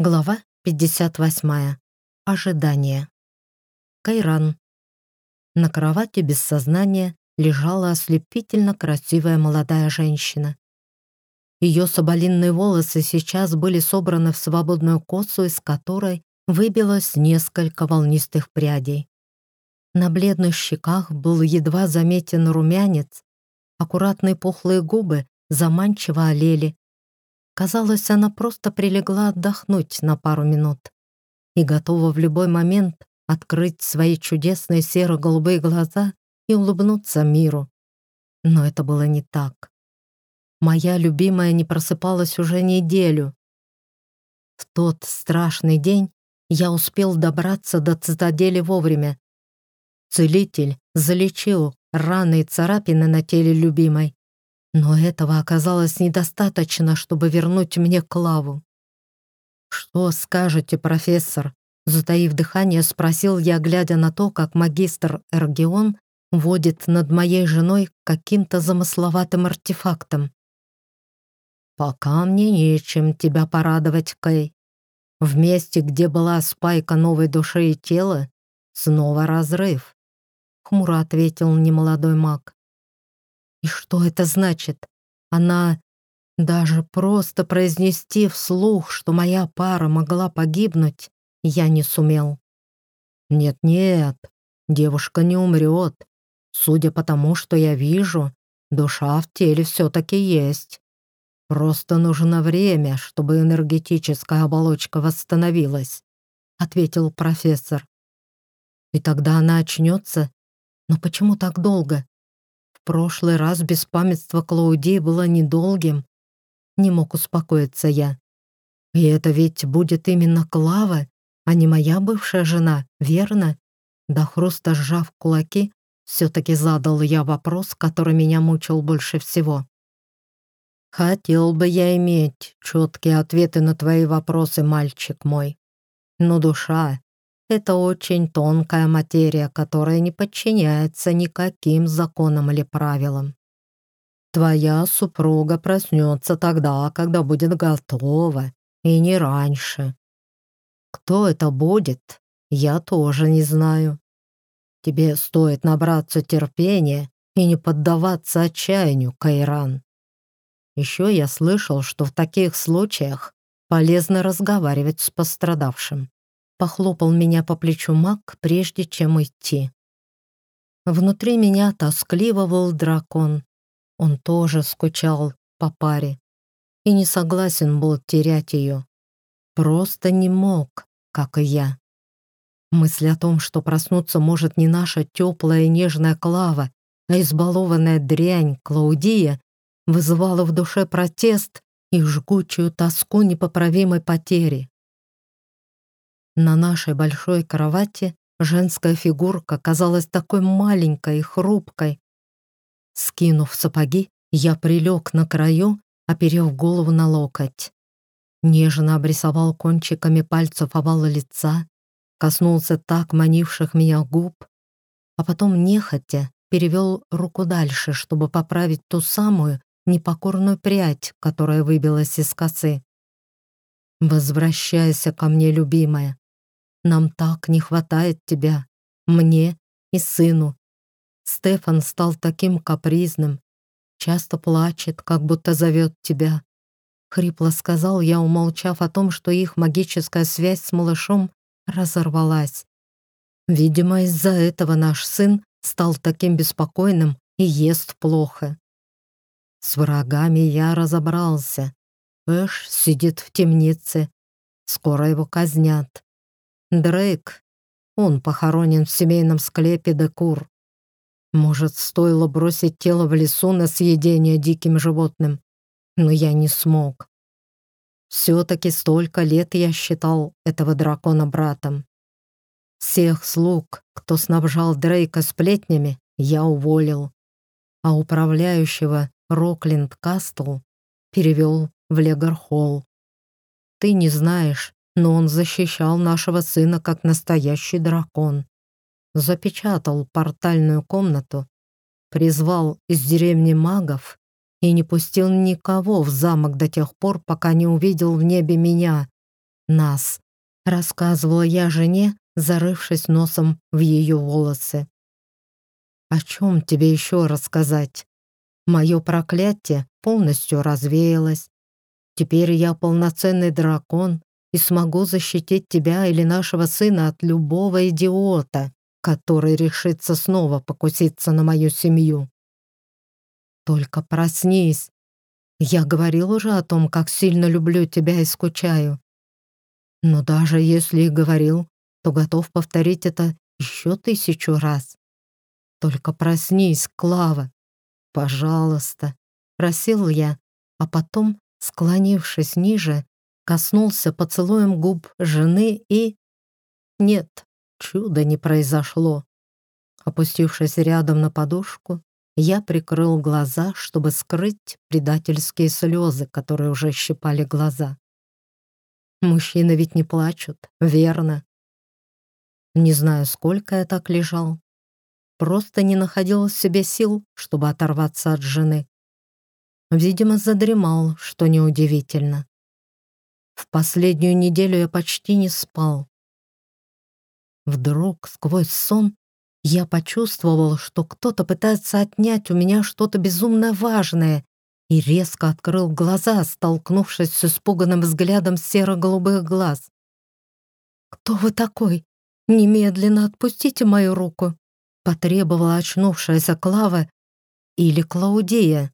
Глава 58. Ожидание. Кайран. На кровати без сознания лежала ослепительно красивая молодая женщина. Ее соболинные волосы сейчас были собраны в свободную косу, из которой выбилось несколько волнистых прядей. На бледных щеках был едва заметен румянец, аккуратные пухлые губы заманчиво олели, Казалось, она просто прилегла отдохнуть на пару минут и готова в любой момент открыть свои чудесные серо-голубые глаза и улыбнуться миру. Но это было не так. Моя любимая не просыпалась уже неделю. В тот страшный день я успел добраться до цитадели вовремя. Целитель залечил раны и царапины на теле любимой, но этого оказалось недостаточно, чтобы вернуть мне Клаву. «Что скажете, профессор?» Затаив дыхание, спросил я, глядя на то, как магистр Эргион водит над моей женой каким-то замысловатым артефактом. «Пока мне нечем тебя порадовать, Кэй. В месте, где была спайка новой души и тела, снова разрыв», — хмуро ответил немолодой маг. Что это значит? Она даже просто произнести вслух, что моя пара могла погибнуть, я не сумел. Нет-нет, девушка не умрет. Судя по тому, что я вижу, душа в теле все-таки есть. Просто нужно время, чтобы энергетическая оболочка восстановилась, ответил профессор. И тогда она очнется? Но почему так долго? Прошлый раз беспамятство Клаудии было недолгим. Не мог успокоиться я. И это ведь будет именно Клава, а не моя бывшая жена, верно? До хруста сжав кулаки, все-таки задал я вопрос, который меня мучил больше всего. «Хотел бы я иметь четкие ответы на твои вопросы, мальчик мой. Но душа это очень тонкая материя, которая не подчиняется никаким законам или правилам. Твоя супруга проснется тогда, когда будет готова, и не раньше. Кто это будет, я тоже не знаю. Тебе стоит набраться терпения и не поддаваться отчаянию, Кайран. Еще я слышал, что в таких случаях полезно разговаривать с пострадавшим. Похлопал меня по плечу маг, прежде чем идти. Внутри меня тоскливо был дракон. Он тоже скучал по паре и не согласен был терять ее. Просто не мог, как и я. Мысль о том, что проснуться может не наша теплая и нежная Клава, а избалованная дрянь Клаудия, вызывала в душе протест и жгучую тоску непоправимой потери. На нашей большой кровати женская фигурка казалась такой маленькой и хрупкой. Скинув сапоги, я прилег на краю, оперев голову на локоть. Нежно обрисовал кончиками пальцев овала лица, коснулся так манивших меня губ, а потом нехотя перевел руку дальше, чтобы поправить ту самую непокорную прядь, которая выбилась из косы. «Возвращайся ко мне, любимая. Нам так не хватает тебя, мне и сыну. Стефан стал таким капризным, часто плачет, как будто зовет тебя. Хрипло сказал я, умолчав о том, что их магическая связь с малышом разорвалась. Видимо, из-за этого наш сын стал таким беспокойным и ест плохо. С врагами я разобрался. Эш сидит в темнице. Скоро его казнят. Дрейк. Он похоронен в семейном склепе Декур. Может, стоило бросить тело в лесу на съедение диким животным, но я не смог. Все-таки столько лет я считал этого дракона братом. Всех слуг, кто снабжал Дрейка сплетнями, я уволил, а управляющего Рокленд Кастл перевел в Легархолл. Ты не знаешь, но он защищал нашего сына как настоящий дракон. Запечатал портальную комнату, призвал из деревни магов и не пустил никого в замок до тех пор, пока не увидел в небе меня. нас, рассказывала я жене, зарывшись носом в ее волосы. О чем тебе еще рассказать? Мое проклятие полностью развеялось. Теперь я полноценный дракон и смогу защитить тебя или нашего сына от любого идиота, который решится снова покуситься на мою семью. Только проснись. Я говорил уже о том, как сильно люблю тебя и скучаю. Но даже если и говорил, то готов повторить это еще тысячу раз. Только проснись, Клава. Пожалуйста, просил я, а потом, склонившись ниже, коснулся поцелуем губ жены и... Нет, чуда не произошло. Опустившись рядом на подушку, я прикрыл глаза, чтобы скрыть предательские слезы, которые уже щипали глаза. Мужчины ведь не плачут, верно? Не знаю, сколько я так лежал. Просто не находил в себе сил, чтобы оторваться от жены. Видимо, задремал, что неудивительно. В последнюю неделю я почти не спал. Вдруг, сквозь сон, я почувствовал, что кто-то пытается отнять у меня что-то безумно важное и резко открыл глаза, столкнувшись с испуганным взглядом серо-голубых глаз. «Кто вы такой? Немедленно отпустите мою руку!» потребовала очнувшаяся Клава или Клаудия.